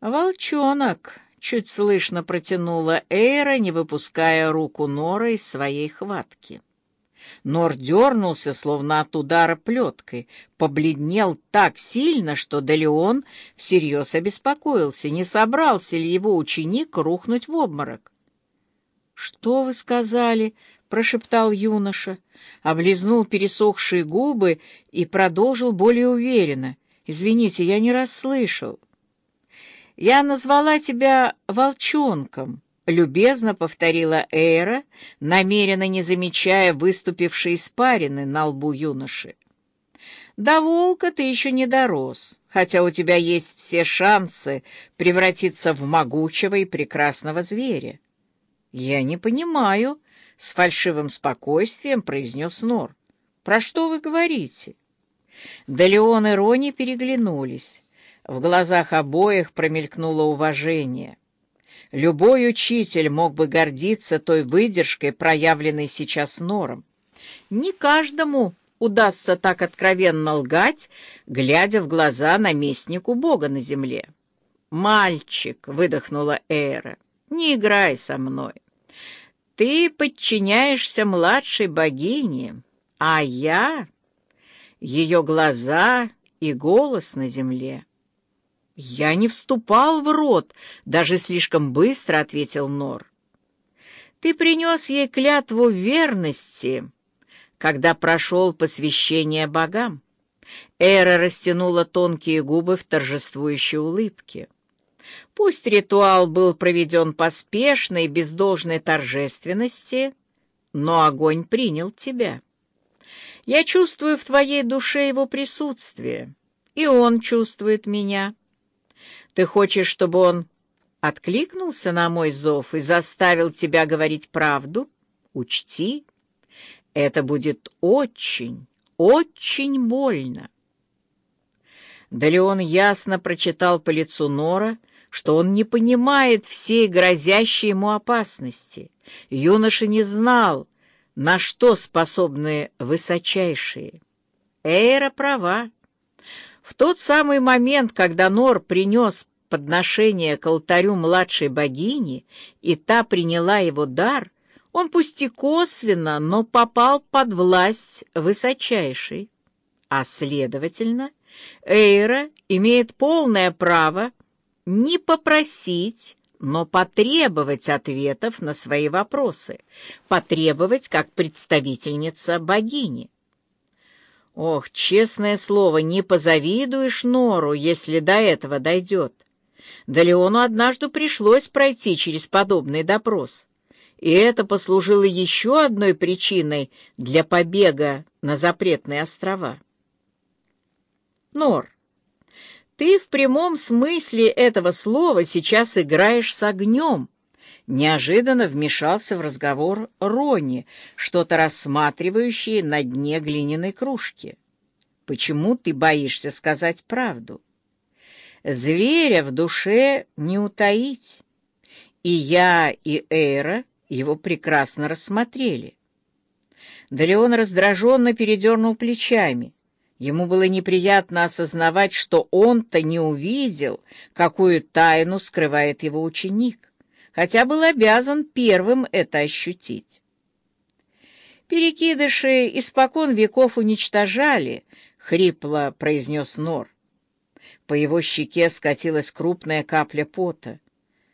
«Волчонок!» — чуть слышно протянула Эйра, не выпуская руку Нора из своей хватки. Нор дернулся, словно от удара плеткой, побледнел так сильно, что Делеон всерьез обеспокоился, не собрался ли его ученик рухнуть в обморок. «Что вы сказали?» — прошептал юноша, облизнул пересохшие губы и продолжил более уверенно. «Извините, я не расслышал». «Я назвала тебя волчонком», — любезно повторила Эйра, намеренно не замечая выступившей испарины на лбу юноши. «До волка ты еще не дорос, хотя у тебя есть все шансы превратиться в могучего и прекрасного зверя». «Я не понимаю», — с фальшивым спокойствием произнес Нор. «Про что вы говорите?» Да и Рони переглянулись. В глазах обоих промелькнуло уважение. Любой учитель мог бы гордиться той выдержкой, проявленной сейчас Нором. Не каждому удастся так откровенно лгать, глядя в глаза наместнику Бога на земле. «Мальчик», — выдохнула Эра, — «не играй со мной. Ты подчиняешься младшей богине, а я...» Ее глаза и голос на земле «Я не вступал в рот», — даже слишком быстро ответил Нор. «Ты принес ей клятву верности, когда прошел посвящение богам». Эра растянула тонкие губы в торжествующей улыбке. Пусть ритуал был проведен поспешно и без должной торжественности, но огонь принял тебя. Я чувствую в твоей душе его присутствие, и он чувствует меня. Ты хочешь, чтобы он откликнулся на мой зов и заставил тебя говорить правду? Учти, это будет очень, очень больно. Да Леон ясно прочитал по лицу Нора, что он не понимает всей грозящей ему опасности. Юноша не знал, на что способны высочайшие. Эйра права. В тот самый момент, когда Нор принес подношение к алтарю младшей богини, и та приняла его дар, он пусть и косвенно, но попал под власть высочайшей. А, следовательно, Эйра имеет полное право не попросить, но потребовать ответов на свои вопросы, потребовать как представительница богини. Ох, честное слово, не позавидуешь Нору, если до этого дойдет. Да Леону однажды пришлось пройти через подобный допрос. И это послужило еще одной причиной для побега на запретные острова. Нор, ты в прямом смысле этого слова сейчас играешь с огнем, Неожиданно вмешался в разговор Рони, что-то рассматривающий на дне глиняной кружки. «Почему ты боишься сказать правду?» «Зверя в душе не утаить. И я, и Эйра его прекрасно рассмотрели». Да раздраженно передернул плечами. Ему было неприятно осознавать, что он-то не увидел, какую тайну скрывает его ученик хотя был обязан первым это ощутить. «Перекидыши испокон веков уничтожали», — хрипло произнес Нор. По его щеке скатилась крупная капля пота.